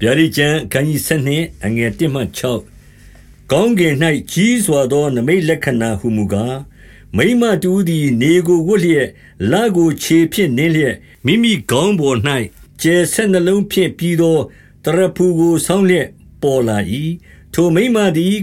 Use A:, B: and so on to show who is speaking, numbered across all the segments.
A: ဗျာဒိကျမ်းအခန်းကြီး7အငယ်1မှ6ကောင်းကင်၌ကြီးစွာသော နမိတ်လက္ခဏာဟုမူကားမိမတူသည် နေကိုဝတ်လျက်လာကိုခြေဖြင့်နင်းလျက်မိမိခေါင်းပေါ်၌ကျဲဆက်နှလုံးဖြင့်ပြီးသောတရဖူကိုဆောင်းလျက်ပေါ်လာ၏ထိုမိမသည်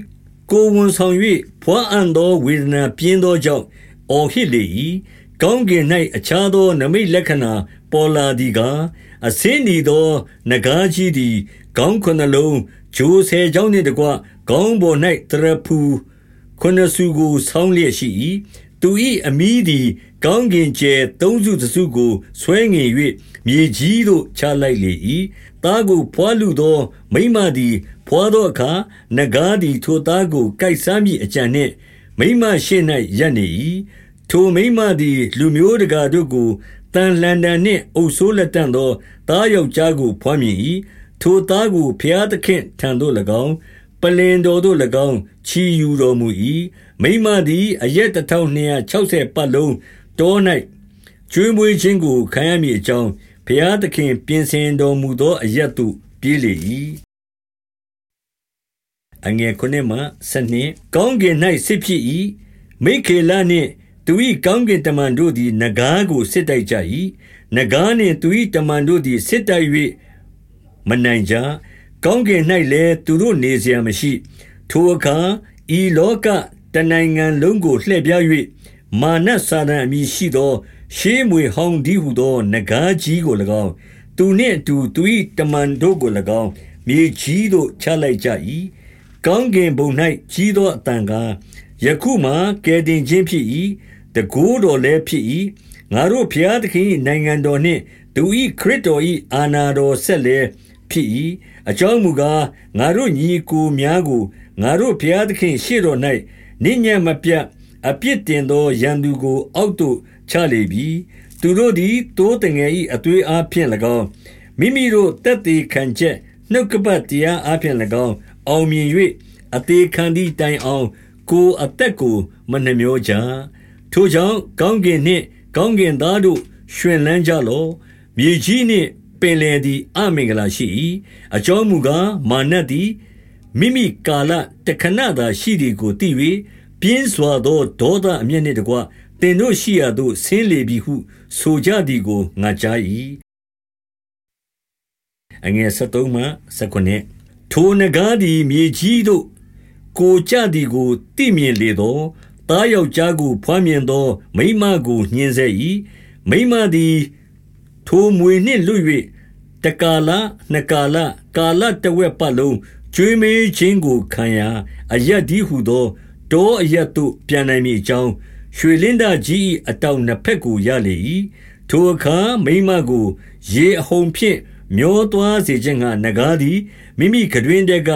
A: ကိုဝန်ဆောင်၍ဖွာအံ့သောဝေဒနာပြင်းသောကြောင့်အော်ဟစ်လေ၏ကောင်းကင်၌အခြားသော နမိတ်လက္ခဏာ ပေါ်လာသည်ကားအစင်းဤသောနဂါးကြီးသည်ခေါင်းခုနလုံးဂျိုးဆယ်ချောင်းနှင့်တကွခေါင်းပေါ်၌တရဖူခုနစုကိုဆောင်းလျက်ရှိ၏သူ၏အမိသည်ကောင်းကင်ကျဲသုံးစုတစုကိုဆွဲငင်၍မြေကြီးသို့ချလိုက်လေ၏သားကိုဖွာလူသောမိမသည်ဖွာသောအခါနဂါးသည်ထိုသားကိုကိုက်စားမိအကြံနှင့်မိမရှိ၌ရပ်နေ၏ထိုမိမသည်လူမျိုးတကာတို့ကို တန်လှန်တန်နှင့်အုပ်ဆိုးလက်တန့်သော သားယောက်ျားကိုဖွားမြင်၏ထိုသားကိုဖျားသခင်ထံသို့၎င်းပလင်တော်သို့၎င်း ချီယူတော်မူ၏မိမသည် အရက်1260ပတ်လုံး တော၌ကျွေးမွေးခြင်းကို ခံရမည် အကြောင်းဖျားသခင် ပြင်ဆင်တော်မူသော အရက်သို့ ပြေးလေ၏အငယ်9မှ12ကောင်းကင်၌စစ်ဖြစ်၏မိခေလနှင့် သူ၏ကောင်းကင်တမန်တို့သည် နဂါးကို စစ်တိုက်ကြ၏။နဂါးနှင့် သူ၏တမန်တို့သည် စစ်တိုက်၍မနိုင်ကြ။ကောင်းကင်၌လည်း သူတို့နေစရာမရှိ။ထိုအခါ ဤလောကတနိုင်ငံလုံးကို လှည့်ဖြား၍မာရ်နတ်စာတန်အမည်ရှိသော ရှေးမြွေဟောင်းတည်းဟူသော နဂါးကြီးကို၎င်း၊သူနှင့်အတူ သူ၏တမန်တို့ကို၎င်း မြေကြီးသို့ ချလိုက်ကြ၏။ကောင်းကင်ဘုံ၌ကြီးသောအသံကား၊ယခုမှာ ကယ်တင်ခြင်းဖြစ်၏ တကိုးတော်လည်းဖြစ်၏ငါတို့ဖျားသခင်နိုင်ငံတော်နှင့်သူ၏ခရစ်တော်၏အာနာတော်ဆက်လည်းဖြစ်၏အကြောင်းမူကားငါတို့ညီကိုများကိုငါတို့ဘုရားသခင်ရှေ့တော်၌နိညာမပြတ်အပြစ်တင်သောရန်သူကို အောက်သို့ချလေပြီသူတို့သည်တိုးတငယ်၏အသွေးအားဖြင့်၎င်းမိမိတို့တက်သေးခံချက်နှုတ်ကပတ်တရားအားဖြင့်၎င်းအောင်မြင်၍အသေးခံသည့်တိုင်အောင် ကိုအသက်ကိုမနှမျောကြ ထိုကြောင့်ကောင်းကင်နှင့် ကောင်းကင်သားတို့ရှင်လန်းကြလော့မြေကြီးနှင့်ပင်လယ်သည် အမင်္ဂလာရှိ၏အကြောင်းမူကားမာနသည်မိမိကာလတခဏသာရှိသည်ကိုသိ၍ပြင်းစွာသောဒေါသအမျက်နှင့်တကွတင်တို့ရှိရာသို့ဆင်းလေပြီဟု ဆိုကြသည်ကိုငါကြား၏အငယ်73မှ79ထိုနဂါးသည်မြေကြီးသို့ကိုကြသည်ကိုသိမြင်လေသော သားယောက်ျားကိုဖွားမြင်သော မိမကို ညှင်းဆဲ၏မိမသည် ထိုမွေနှင့်လွတ်၍တကာလ နှစ်ကာလ ကာလတဝက်ပတ်လုံး ကျွေးမေးခြင်းကို ခံရာအယက်ဒီဟုသော တောအယက်သို့ ပြန်နိုင်မည်အကြောင်း ရွှေလင်းဒကြီး အတောင်နှစ်ဖက်ကို ရလေ၏ထိုအခါ မိမကို ရေအဟုန်ဖြင့် မျောသွားစေခြင်းကနဂါးသည် မိမိကတွင်တက်က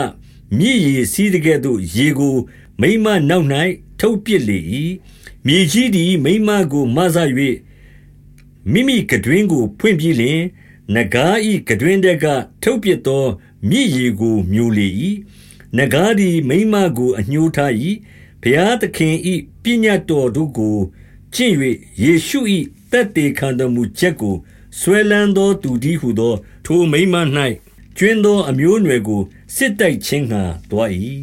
A: မြည်ရည်စီးတဲ့ကဲ့သို့ ရေကို မိမနောက်၌ထုတ်ပစ်လေ၏မြေကြီးသည် မိမကိုမဆ၍မိမိကတွင်ကို ဖွင့်ပြီးလျှင် နဂါး၏ကတွင်တက်ကထုတ်ပစ်သော မြည်ရည်ကို မျိုးလေ၏နဂါးသည် မိမကိုအညှိုးထား၏ဘုရားသခင်၏ပညတ်တော်တို့ကို ကျင့်၍ယေရှု၏တက်တေခံတော်မူချက်ကိုဆွဲလန်းသော သူတည်းဟုသော ထိုမိမ၌ ကျွင်းသော အမျိုးအနွယ်ကို စစ်တိုက်ခြင်းငှာတွား၏